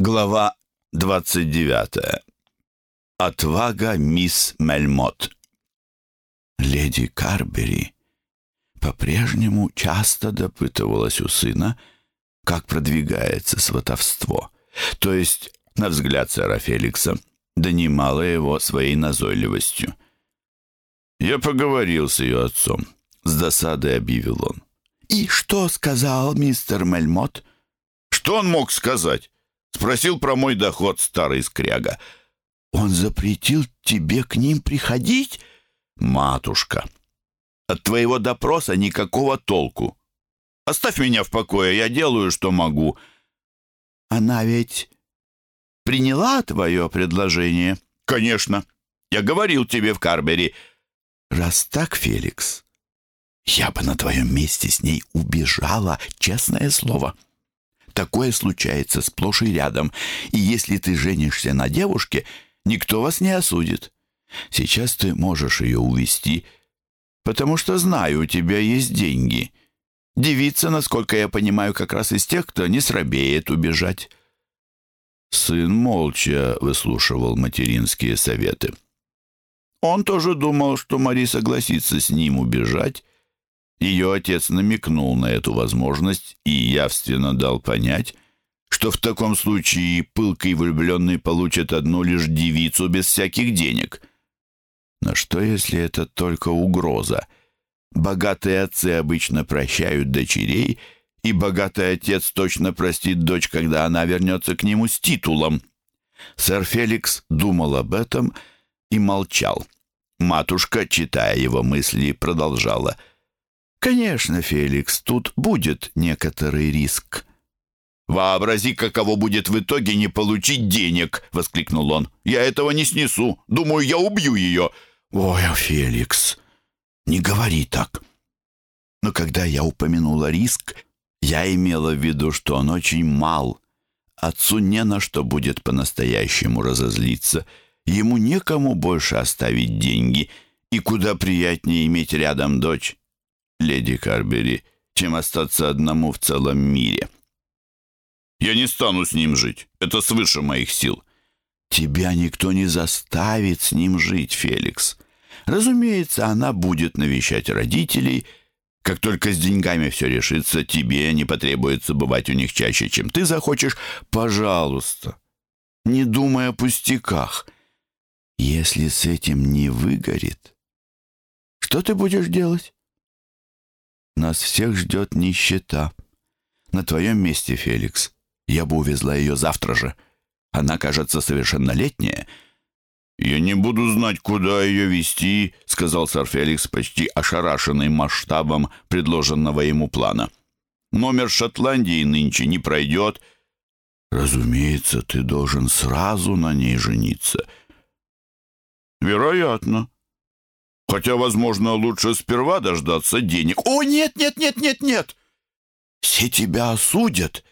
Глава 29. Отвага мисс Мельмот. Леди Карбери по-прежнему часто допытывалась у сына, как продвигается сватовство. То есть, на взгляд сэра Феликса, донимала его своей назойливостью. «Я поговорил с ее отцом», — с досадой объявил он. «И что сказал мистер Мельмот?» «Что он мог сказать?» Спросил про мой доход старый скряга. «Он запретил тебе к ним приходить?» «Матушка, от твоего допроса никакого толку. Оставь меня в покое, я делаю, что могу». «Она ведь приняла твое предложение?» «Конечно. Я говорил тебе в Карбери». «Раз так, Феликс, я бы на твоем месте с ней убежала, честное слово». Такое случается сплошь и рядом, и если ты женишься на девушке, никто вас не осудит. Сейчас ты можешь ее увести, потому что знаю, у тебя есть деньги. Девица, насколько я понимаю, как раз из тех, кто не срабеет убежать». Сын молча выслушивал материнские советы. Он тоже думал, что Мари согласится с ним убежать, ее отец намекнул на эту возможность и явственно дал понять, что в таком случае пылкий влюбленный получит одну лишь девицу без всяких денег. Но что, если это только угроза? Богатые отцы обычно прощают дочерей, и богатый отец точно простит дочь, когда она вернется к нему с титулом. Сэр Феликс думал об этом и молчал. Матушка, читая его мысли, продолжала — Конечно, Феликс, тут будет некоторый риск. «Вообрази, каково будет в итоге не получить денег!» — воскликнул он. «Я этого не снесу. Думаю, я убью ее». «Ой, Феликс, не говори так». Но когда я упомянула риск, я имела в виду, что он очень мал. Отцу не на что будет по-настоящему разозлиться. Ему некому больше оставить деньги, и куда приятнее иметь рядом дочь леди Карбери, чем остаться одному в целом мире. Я не стану с ним жить. Это свыше моих сил. Тебя никто не заставит с ним жить, Феликс. Разумеется, она будет навещать родителей. Как только с деньгами все решится, тебе не потребуется бывать у них чаще, чем ты захочешь. Пожалуйста, не думай о пустяках. Если с этим не выгорит, что ты будешь делать? Нас всех ждет нищета. На твоем месте, Феликс, я бы увезла ее завтра же. Она, кажется, совершеннолетняя». «Я не буду знать, куда ее вести», — сказал сэр Феликс, почти ошарашенный масштабом предложенного ему плана. «Номер Шотландии нынче не пройдет». «Разумеется, ты должен сразу на ней жениться». «Вероятно», Хотя, возможно, лучше сперва дождаться денег. О, нет, нет, нет, нет, нет! Все тебя осудят.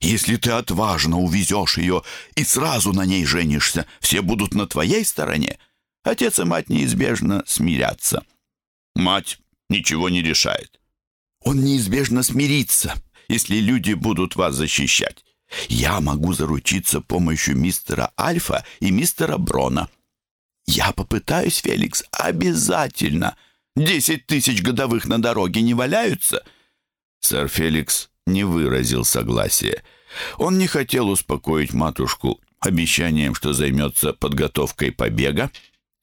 Если ты отважно увезешь ее и сразу на ней женишься, все будут на твоей стороне. Отец и мать неизбежно смирятся. Мать ничего не решает. Он неизбежно смирится, если люди будут вас защищать. Я могу заручиться помощью мистера Альфа и мистера Брона. «Я попытаюсь, Феликс, обязательно. Десять тысяч годовых на дороге не валяются?» Сэр Феликс не выразил согласия. Он не хотел успокоить матушку обещанием, что займется подготовкой побега,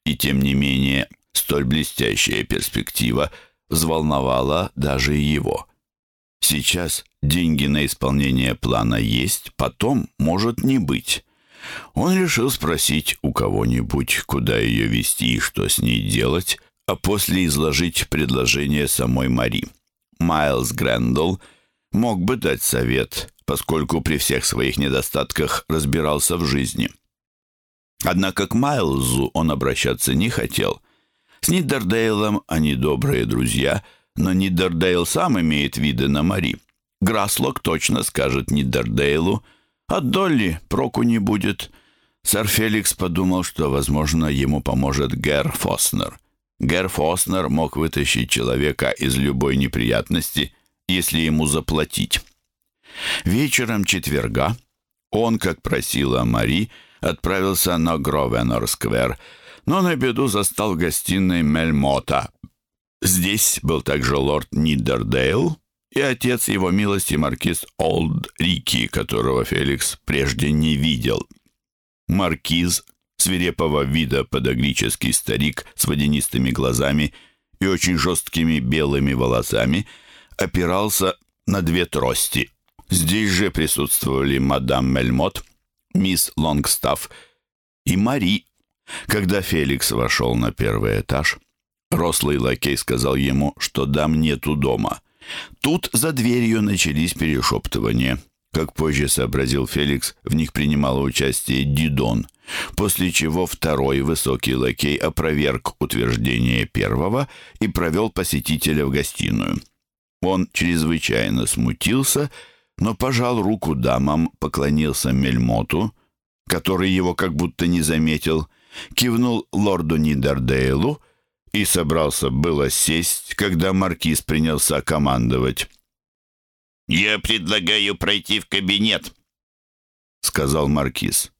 и тем не менее столь блестящая перспектива взволновала даже его. Сейчас деньги на исполнение плана есть, потом может не быть. Он решил спросить у кого-нибудь, куда ее вести и что с ней делать, а после изложить предложение самой Мари. Майлз Грэндалл мог бы дать совет, поскольку при всех своих недостатках разбирался в жизни. Однако к Майлзу он обращаться не хотел. С Нидердейлом они добрые друзья, но Нидердейл сам имеет виды на Мари. Граслок точно скажет Нидердейлу – от Долли проку не будет. Сэр Феликс подумал, что, возможно, ему поможет Гер Фоснер. Гер Фоснер мог вытащить человека из любой неприятности, если ему заплатить. Вечером четверга Он, как просила Мари, отправился на Гровенор-сквер, но на беду застал в гостиной Мельмота. Здесь был также лорд Нидердейл и отец его милости маркиз Олд Рики, которого Феликс прежде не видел. Маркиз, свирепого вида подогрический старик с водянистыми глазами и очень жесткими белыми волосами, опирался на две трости. Здесь же присутствовали мадам Мельмот, мисс Лонгстафф и Мари. Когда Феликс вошел на первый этаж, рослый лакей сказал ему, что дам нету дома. Тут за дверью начались перешептывания. Как позже сообразил Феликс, в них принимало участие Дидон, после чего второй высокий лакей опроверг утверждение первого и провел посетителя в гостиную. Он чрезвычайно смутился, но пожал руку дамам, поклонился Мельмоту, который его как будто не заметил, кивнул лорду Нидердейлу и собрался было сесть, когда маркиз принялся командовать. «Я предлагаю пройти в кабинет», — сказал маркиз.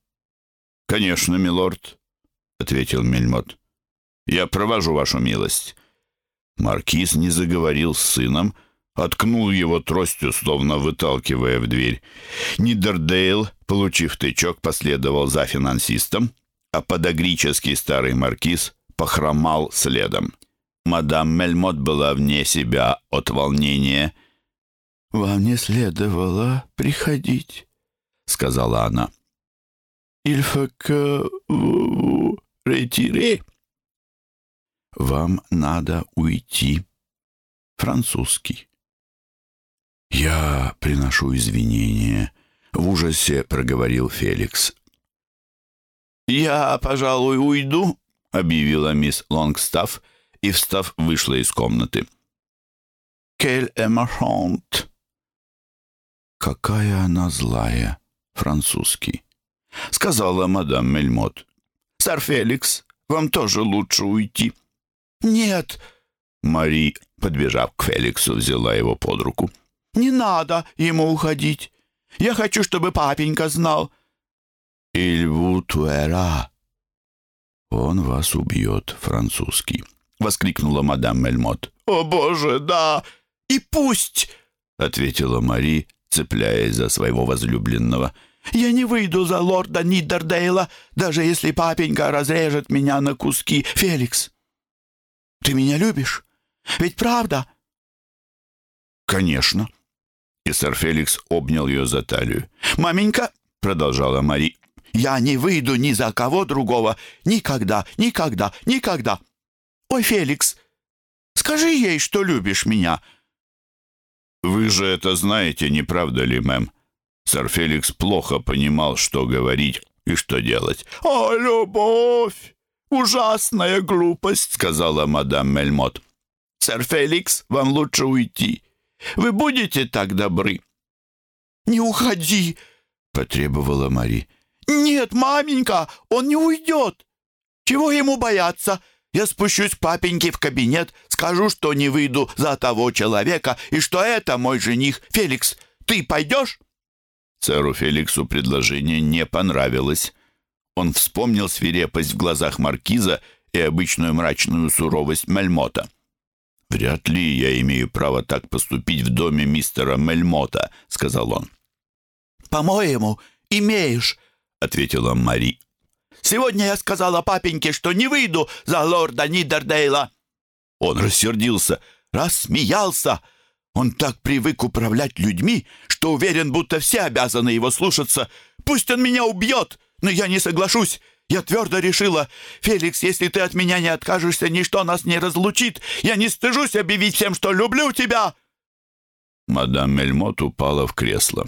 «Конечно, милорд», — ответил Мельмот. «Я провожу вашу милость». Маркиз не заговорил с сыном, откнул его тростью, словно выталкивая в дверь. Нидердейл, получив тычок, последовал за финансистом, а подогрический старый маркиз похромал следом. Мадам Мельмот была вне себя от волнения — «Вам не следовало приходить», — сказала она. «Il faut que vous retirez». «Вам надо уйти». Французский. «Я приношу извинения», — в ужасе проговорил Феликс. «Я, пожалуй, уйду», — объявила мисс Лонгстафф и, встав, вышла из комнаты. «Quel émochant!» «Какая она злая!» Французский. Сказала мадам Мельмот. «Сэр Феликс, вам тоже лучше уйти». «Нет!» Мари, подбежав к Феликсу, взяла его под руку. «Не надо ему уходить. Я хочу, чтобы папенька знал». «Il vous tuera». «Он вас убьет, французский», — воскликнула мадам Мельмот. «О, боже, да! И пусть!» — ответила Мари, цепляясь за своего возлюбленного. «Я не выйду за лорда Нидердейла, даже если папенька разрежет меня на куски. Феликс, ты меня любишь? Ведь правда?» «Конечно». И сэр Феликс обнял ее за талию. «Маменька», — продолжала Мари, — «я не выйду ни за кого другого. Никогда, никогда, никогда. Ой, Феликс, скажи ей, что любишь меня». «Вы же это знаете, не правда ли, мэм?» Сэр Феликс плохо понимал, что говорить и что делать. «О, любовь! Ужасная глупость!» — сказала мадам Мельмот. «Сэр Феликс, вам лучше уйти. Вы будете так добры?» «Не уходи!» — потребовала Мари. «Нет, маменька, он не уйдет. Чего ему бояться? Я спущусь к папеньке в кабинет, скажу, что не выйду за того человека и что это мой жених. Феликс, ты пойдешь?» Сэру Феликсу предложение не понравилось. Он вспомнил свирепость в глазах маркиза и обычную мрачную суровость Мельмота. «Вряд ли я имею право так поступить в доме мистера Мельмота», — сказал он. «По-моему, имеешь», — ответила Мари. Сегодня я сказала папеньке, что не выйду за лорда Нидердейла». Он рассердился, рассмеялся. Он так привык управлять людьми, что уверен, будто все обязаны его слушаться. Пусть он меня убьет, но я не соглашусь. Я твердо решила, Феликс, если ты от меня не откажешься, ничто нас не разлучит. Я не стыжусь объявить всем, что люблю тебя. Мадам Мельмот упала в кресло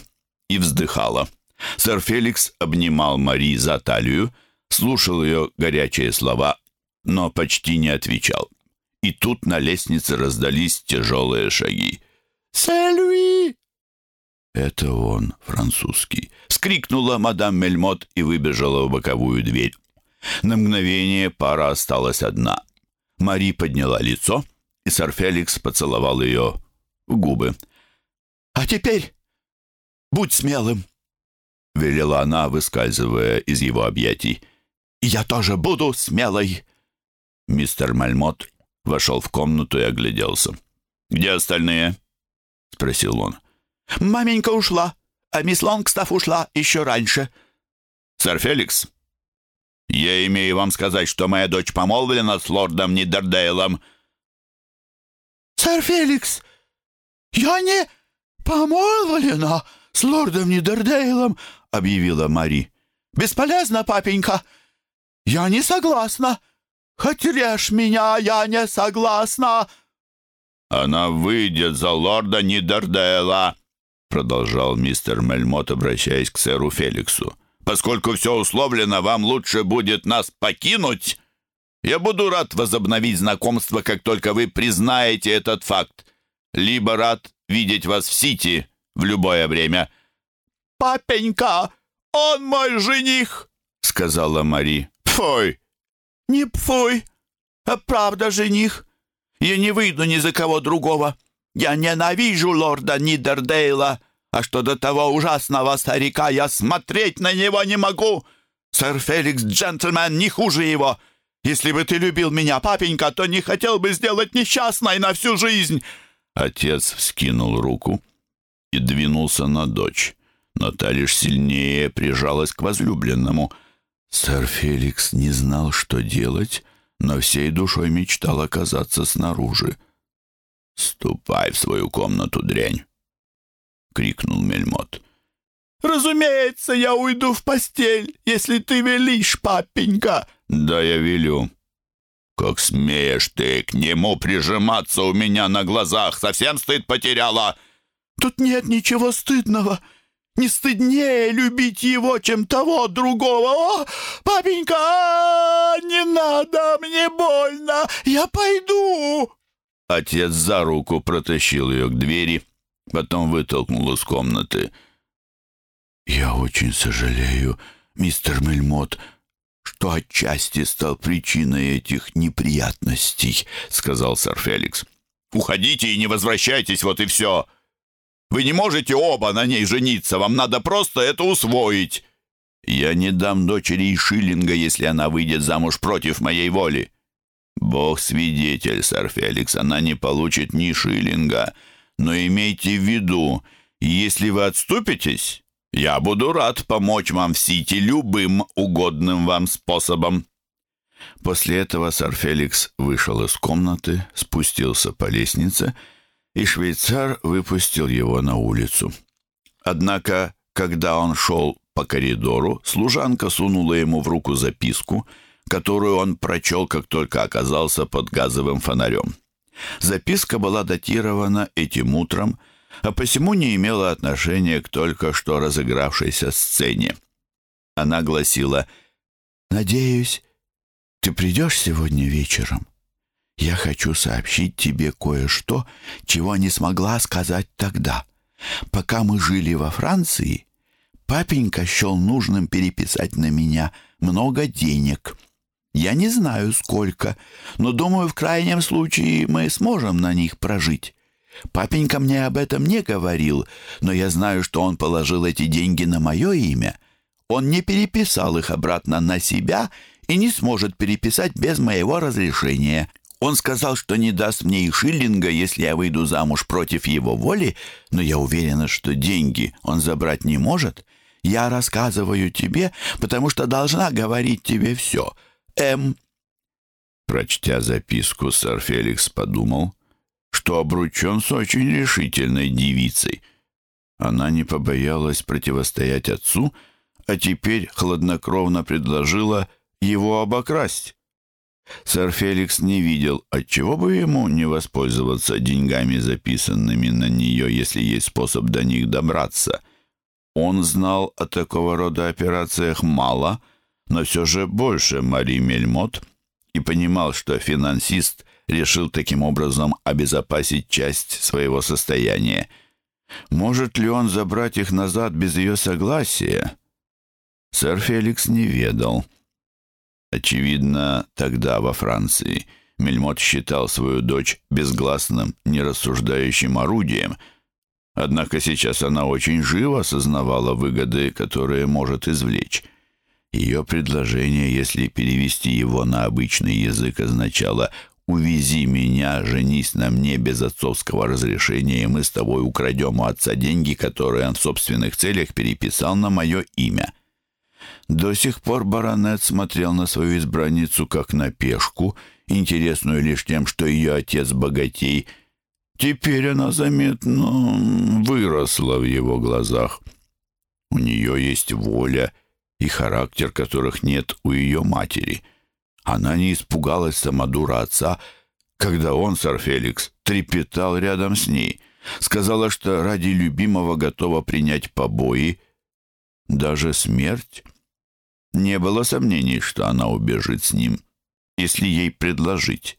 и вздыхала. Сэр Феликс обнимал Мари за талию, слушал ее горячие слова, но почти не отвечал. И тут на лестнице раздались тяжелые шаги. «Сэлюи!» «Это он, французский!» — скрикнула мадам Мельмот и выбежала в боковую дверь. На мгновение пара осталась одна. Мари подняла лицо, и сэр Феликс поцеловал ее в губы. «А теперь будь смелым. — велела она, выскальзывая из его объятий. «Я тоже буду смелой!» Мистер Мальмот вошел в комнату и огляделся. «Где остальные?» — спросил он. «Маменька ушла, а мисс Лонгстаф ушла еще раньше». «Сэр Феликс, я имею вам сказать, что моя дочь помолвлена с лордом Нидердейлом». «Сэр Феликс, я не помолвлена с лордом Нидердейлом», — объявила Мари. «Бесполезно, папенька. Я не согласна. Хоть режь меня, я не согласна». «Она выйдет за лорда Нидердейла», — продолжал мистер Мельмот, обращаясь к сэру Феликсу. «Поскольку все условлено, вам лучше будет нас покинуть. Я буду рад возобновить знакомство, как только вы признаете этот факт. Либо рад видеть вас в Сити в любое время». «Папенька, он мой жених», — сказала Мари. «Пфой!» «Не пфой, а правда жених. Я не выйду ни за кого другого. Я ненавижу лорда Нидердейла, а что до того ужасного старика, я смотреть на него не могу. Сэр Феликс джентльмен не хуже его. Если бы ты любил меня, папенька, то не хотел бы сделать несчастной на всю жизнь». Отец вскинул руку и двинулся на дочь, но та лишь сильнее прижалась к возлюбленному. Сэр Феликс не знал, что делать, но всей душой мечтал оказаться снаружи. «Ступай в свою комнату, дрянь!» — крикнул Мельмот. «Разумеется, я уйду в постель, если ты велишь, папенька!» «Да, я велю!» «Как смеешь ты к нему прижиматься у меня на глазах! Совсем стыд потеряла!» «Тут нет ничего стыдного!» не стыднее любить его, чем того другого. О, папенька, не надо, мне больно, я пойду!» Отец за руку протащил ее к двери, потом вытолкнул из комнаты. «Я очень сожалею, мистер Мельмот, что отчасти стал причиной этих неприятностей», — сказал сэр Феликс. «Уходите и не возвращайтесь, вот и все!» Вы не можете оба на ней жениться, вам надо просто это усвоить. Я не дам дочери и шиллинга, если она выйдет замуж против моей воли. Бог свидетель, сэр Феликс, она не получит ни шиллинга. Но имейте в виду, если вы отступитесь, я буду рад помочь вам в Сити любым угодным вам способом». После этого сэр Феликс вышел из комнаты, спустился по лестнице и швейцар выпустил его на улицу. Однако, когда он шел по коридору, служанка сунула ему в руку записку, которую он прочел, как только оказался под газовым фонарем. Записка была датирована этим утром, а посему не имела отношения к только что разыгравшейся сцене. Она гласила «Надеюсь, ты придешь сегодня вечером?» Я хочу сообщить тебе кое-что, чего не смогла сказать тогда. Пока мы жили во Франции, папенька счел нужным переписать на меня много денег. Я не знаю, сколько, но думаю, в крайнем случае мы сможем на них прожить. Папенька мне об этом не говорил, но я знаю, что он положил эти деньги на мое имя. Он не переписал их обратно на себя и не сможет переписать без моего разрешения. Он сказал, что не даст мне и шиллинга, если я выйду замуж против его воли, но я уверена, что деньги он забрать не может. Я рассказываю тебе, потому что должна говорить тебе все. М. Прочтя записку, сэр Феликс подумал, что обручен с очень решительной девицей. Она не побоялась противостоять отцу, а теперь хладнокровно предложила его обокрасть. Сэр Феликс не видел, отчего бы ему не воспользоваться деньгами, записанными на нее, если есть способ до них добраться. Он знал о такого рода операциях мало, но все же больше Мари Мельмот и понимал, что финансист решил таким образом обезопасить часть своего состояния. Может ли он забрать их назад без ее согласия? Сэр Феликс не ведал. Очевидно, тогда во Франции Мельмот считал свою дочь безгласным, нерассуждающим орудием, Однако сейчас она очень живо осознавала выгоды, которые может извлечь. Ее предложение, если перевести его на обычный язык, означало «Увези меня, женись на мне без отцовского разрешения, и мы с тобой украдем у отца деньги, которые он в собственных целях переписал на мое имя». До сих пор баронет смотрел на свою избранницу как на пешку, интересную лишь тем, что ее отец богатей. Теперь она заметно выросла в его глазах. У нее есть воля и характер, которых нет у ее матери. Она не испугалась самодура отца, когда он, сэр Феликс, трепетал рядом с ней. Сказала, что ради любимого готова принять побои, даже смерть. Не было сомнений, что она убежит с ним, если ей предложить.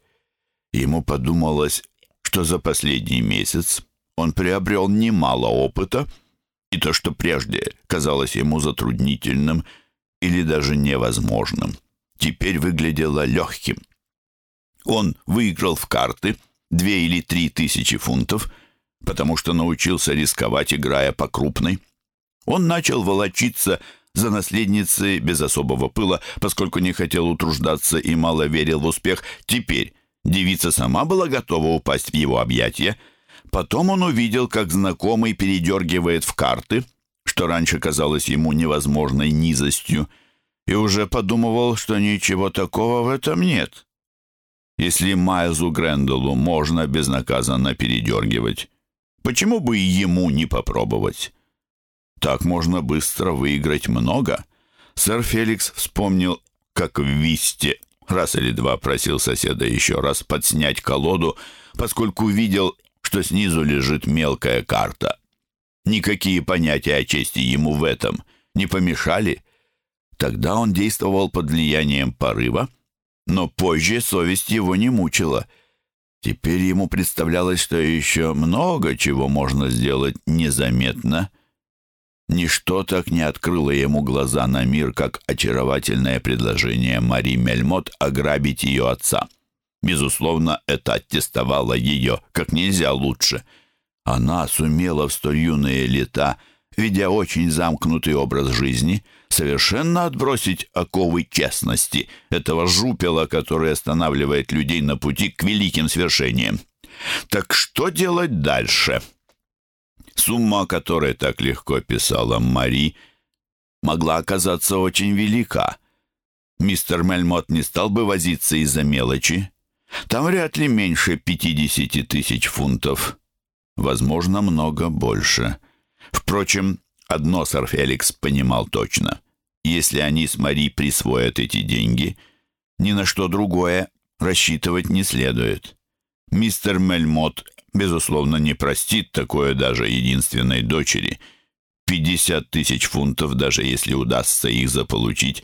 Ему подумалось, что за последний месяц он приобрел немало опыта, и то, что прежде казалось ему затруднительным или даже невозможным, теперь выглядело легким. Он выиграл в карты две или три тысячи фунтов, потому что научился рисковать, играя по крупной. Он начал волочиться за наследницей без особого пыла, поскольку не хотел утруждаться и мало верил в успех. Теперь девица сама была готова упасть в его объятия. Потом он увидел, как знакомый передергивает в карты, что раньше казалось ему невозможной низостью, и уже подумывал, что ничего такого в этом нет. Если Майлзу Гренделу можно безнаказанно передергивать, почему бы и ему не попробовать? Так можно быстро выиграть много. Сэр Феликс вспомнил, как в Висте раз или два просил соседа еще раз подснять колоду, поскольку видел, что снизу лежит мелкая карта. Никакие понятия о чести ему в этом не помешали. Тогда он действовал под влиянием порыва, но позже совесть его не мучила. Теперь ему представлялось, что еще много чего можно сделать незаметно — Ничто так не открыло ему глаза на мир, как очаровательное предложение Мари Мельмот ограбить ее отца. Безусловно, это аттестовало ее как нельзя лучше. Она сумела в столь юные лета, ведя очень замкнутый образ жизни, совершенно отбросить оковы честности, этого жупела, который останавливает людей на пути к великим свершениям. Так что делать дальше?» Сумма, о которой так легко писала Мари, могла оказаться очень велика. Мистер Мельмот не стал бы возиться из-за мелочи. Там вряд ли меньше пятидесяти тысяч фунтов. Возможно, много больше. Впрочем, одно сэр Феликс понимал точно. Если они с Мари присвоят эти деньги, ни на что другое рассчитывать не следует. Мистер Мельмот безусловно, не простит такое даже единственной дочери. Пятьдесят тысяч фунтов, даже если удастся их заполучить,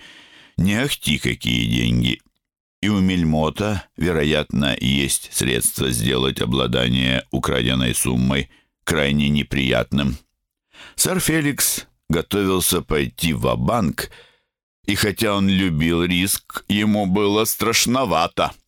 не ахти какие деньги. И у Мельмота, вероятно, есть средства сделать обладание украденной суммой крайне неприятным. Сэр Феликс готовился пойти в банк и хотя он любил риск, ему было страшновато —